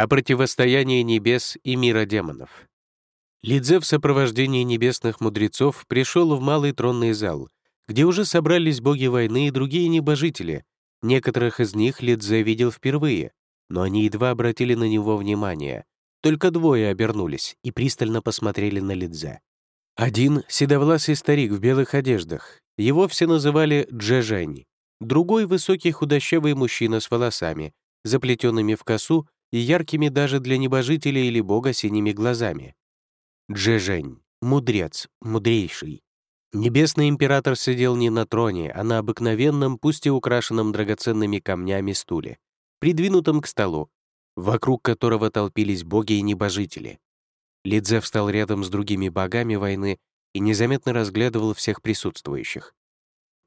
о противостоянии небес и мира демонов. Лидзе в сопровождении небесных мудрецов пришел в малый тронный зал, где уже собрались боги войны и другие небожители. Некоторых из них Лидзе видел впервые, но они едва обратили на него внимание. Только двое обернулись и пристально посмотрели на Лидзе. Один — седовласый старик в белых одеждах. Его все называли Джежень. Другой — высокий худощавый мужчина с волосами, заплетенными в косу и яркими даже для небожителя или бога синими глазами. Джежень, мудрец, мудрейший. Небесный император сидел не на троне, а на обыкновенном, пусть и украшенном драгоценными камнями стуле, придвинутом к столу, вокруг которого толпились боги и небожители. Лидзе встал рядом с другими богами войны и незаметно разглядывал всех присутствующих.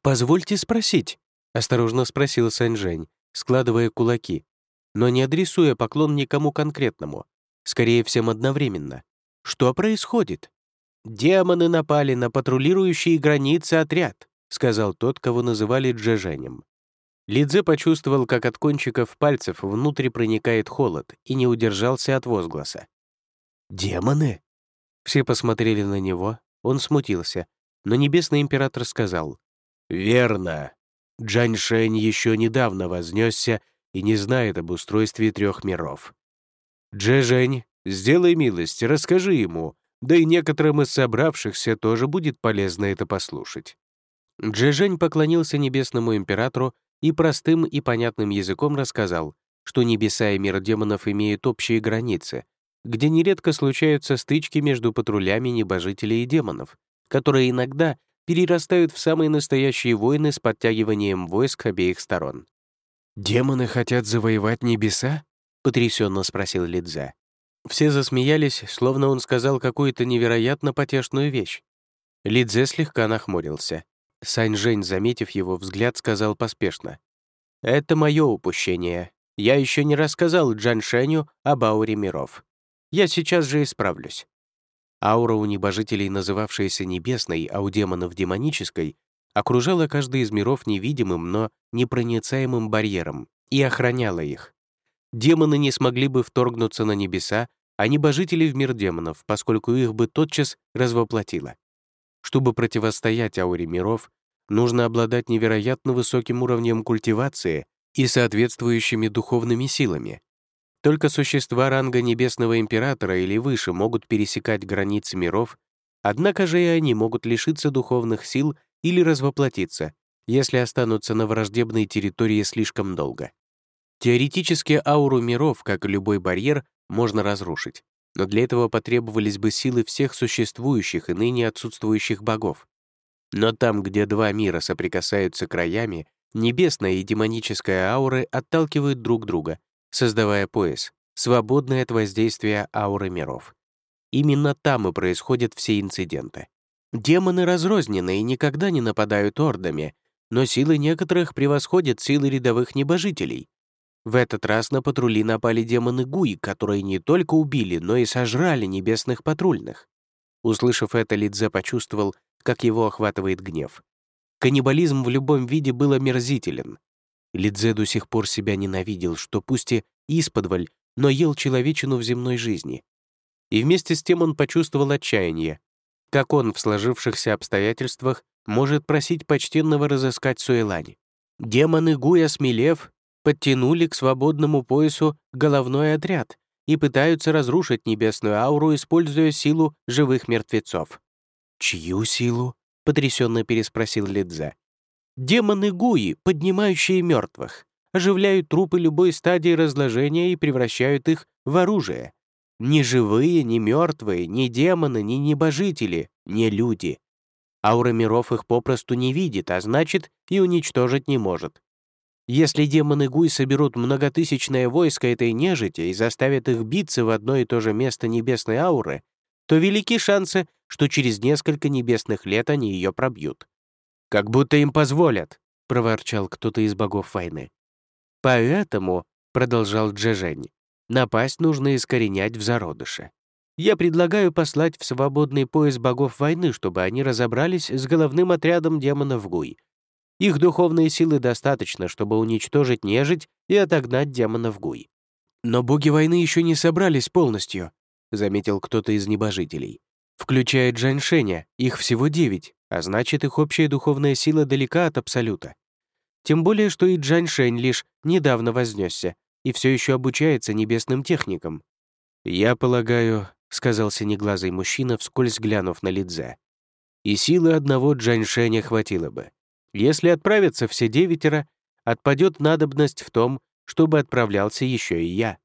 «Позвольте спросить», — осторожно спросил Саньжень, складывая кулаки, но не адресуя поклон никому конкретному, скорее всем одновременно. «Что происходит?» «Демоны напали на патрулирующие границы отряд», сказал тот, кого называли Джеженем. Лидзе почувствовал, как от кончиков пальцев внутрь проникает холод, и не удержался от возгласа. «Демоны?» Все посмотрели на него, он смутился, но Небесный Император сказал. «Верно. Джаньшень еще недавно вознесся и не знает об устройстве трех миров. Джежень, сделай милость, расскажи ему, да и некоторым из собравшихся тоже будет полезно это послушать». Джежень поклонился Небесному Императору и простым и понятным языком рассказал, что небеса и мир демонов имеют общие границы, где нередко случаются стычки между патрулями небожителей и демонов, которые иногда перерастают в самые настоящие войны с подтягиванием войск обеих сторон. «Демоны хотят завоевать небеса?» — потрясенно спросил Лидзе. Все засмеялись, словно он сказал какую-то невероятно потешную вещь. Лидзе слегка нахмурился. Сань-Жень, заметив его взгляд, сказал поспешно. «Это мое упущение. Я еще не рассказал Джан Шеню об ауре миров. Я сейчас же исправлюсь». Аура у небожителей, называвшаяся небесной, а у демонов демонической, окружала каждый из миров невидимым, но непроницаемым барьером и охраняла их. Демоны не смогли бы вторгнуться на небеса, а небожители в мир демонов, поскольку их бы тотчас развоплотило. Чтобы противостоять ауре миров, нужно обладать невероятно высоким уровнем культивации и соответствующими духовными силами. Только существа ранга Небесного Императора или выше могут пересекать границы миров, однако же и они могут лишиться духовных сил или развоплотиться, если останутся на враждебной территории слишком долго. Теоретически ауру миров, как и любой барьер, можно разрушить но для этого потребовались бы силы всех существующих и ныне отсутствующих богов. Но там, где два мира соприкасаются краями, небесная и демоническая ауры отталкивают друг друга, создавая пояс, свободный от воздействия ауры миров. Именно там и происходят все инциденты. Демоны разрознены и никогда не нападают ордами, но силы некоторых превосходят силы рядовых небожителей, в этот раз на патрули напали демоны Гуи, которые не только убили, но и сожрали небесных патрульных. Услышав это, Лидзе почувствовал, как его охватывает гнев. Каннибализм в любом виде был омерзителен. Лидзе до сих пор себя ненавидел, что пусть и исподволь, но ел человечину в земной жизни. И вместе с тем он почувствовал отчаяние. Как он в сложившихся обстоятельствах может просить почтенного разыскать Суэлань? Демоны Гуя, смелев, подтянули к свободному поясу головной отряд и пытаются разрушить небесную ауру, используя силу живых мертвецов. «Чью силу?» — потрясенно переспросил Лидзе. «Демоны Гуи, поднимающие мертвых, оживляют трупы любой стадии разложения и превращают их в оружие. Ни живые, ни мертвые, ни демоны, ни небожители, ни люди. Аура миров их попросту не видит, а значит, и уничтожить не может. Если демоны Гуй соберут многотысячное войско этой нежити и заставят их биться в одно и то же место небесной ауры, то велики шансы, что через несколько небесных лет они ее пробьют. «Как будто им позволят», — проворчал кто-то из богов войны. «Поэтому», — продолжал Джежень, — «напасть нужно искоренять в зародыше. Я предлагаю послать в свободный пояс богов войны, чтобы они разобрались с головным отрядом демонов Гуй, их духовные силы достаточно, чтобы уничтожить нежить и отогнать демонов Гуй. «Но боги войны еще не собрались полностью», — заметил кто-то из небожителей. «Включая Джаншеня, их всего девять, а значит, их общая духовная сила далека от Абсолюта. Тем более, что и Джаншень лишь недавно вознесся и все еще обучается небесным техникам. «Я полагаю», — сказал синеглазый мужчина, вскользь глянув на Лидзе, «и силы одного Джаншеня хватило бы. Если отправятся все девятеро, отпадет надобность в том, чтобы отправлялся еще и я.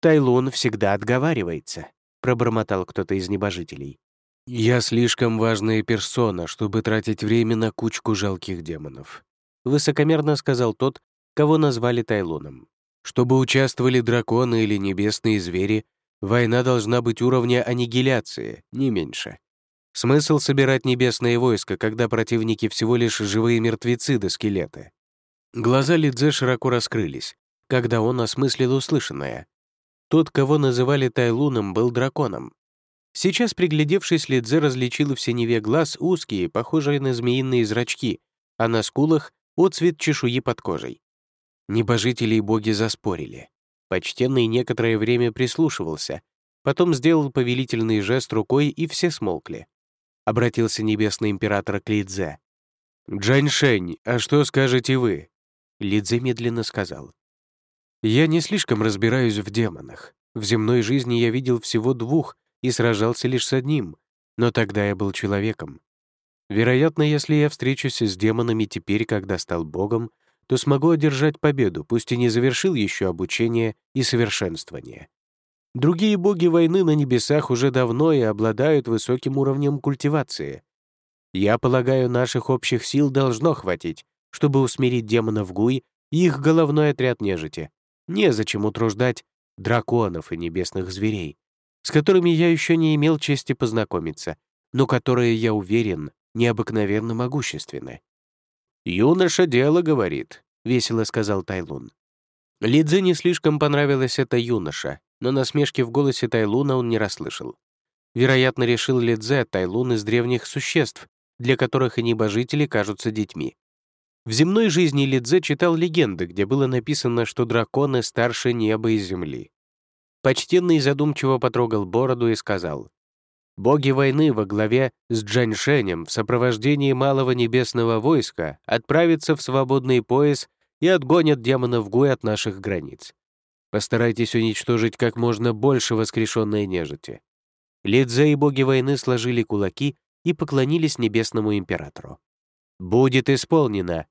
Тайлун всегда отговаривается», — пробормотал кто-то из небожителей. «Я слишком важная персона, чтобы тратить время на кучку жалких демонов», — высокомерно сказал тот, кого назвали Тайлуном. «Чтобы участвовали драконы или небесные звери, война должна быть уровня аннигиляции, не меньше. Смысл собирать небесные войска, когда противники всего лишь живые мертвецы до скелеты?» Глаза Лидзе широко раскрылись, когда он осмыслил услышанное. Тот, кого называли Тайлуном, был драконом. Сейчас, приглядевшись, Лидзе различил в синеве глаз узкие, похожие на змеиные зрачки, а на скулах — отцвет чешуи под кожей. Небожители и боги заспорили. Почтенный некоторое время прислушивался, потом сделал повелительный жест рукой, и все смолкли. Обратился небесный император к Лидзе. «Джаньшень, а что скажете вы?» Лидзе медленно сказал. «Я не слишком разбираюсь в демонах. В земной жизни я видел всего двух и сражался лишь с одним, но тогда я был человеком. Вероятно, если я встречусь с демонами теперь, когда стал богом, то смогу одержать победу, пусть и не завершил еще обучение и совершенствование. Другие боги войны на небесах уже давно и обладают высоким уровнем культивации. Я полагаю, наших общих сил должно хватить, чтобы усмирить демонов Гуй и их головной отряд нежити. Незачем утруждать драконов и небесных зверей, с которыми я еще не имел чести познакомиться, но которые, я уверен, необыкновенно могущественны. «Юноша дело говорит», — весело сказал Тайлун. Лидзе не слишком понравилась эта юноша, но насмешки в голосе Тайлуна он не расслышал. Вероятно, решил Лидзе Тайлун из древних существ, для которых и небожители кажутся детьми. В земной жизни Лидзе читал легенды, где было написано, что драконы старше неба и земли. Почтенный задумчиво потрогал бороду и сказал, Боги войны во главе с Джаньшенем в сопровождении малого небесного войска отправятся в свободный пояс и отгонят демонов Гуй от наших границ. Постарайтесь уничтожить как можно больше воскрешенной нежити. Лидзе и боги войны сложили кулаки и поклонились небесному императору. «Будет исполнено,